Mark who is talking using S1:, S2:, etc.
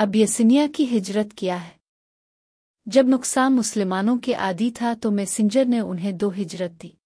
S1: अब यसिनिया की हिजरत किया है। जब नुकसान मुसलमानों के आदि था तो मैसेंजर ने उन्हें दो हिजरत दी।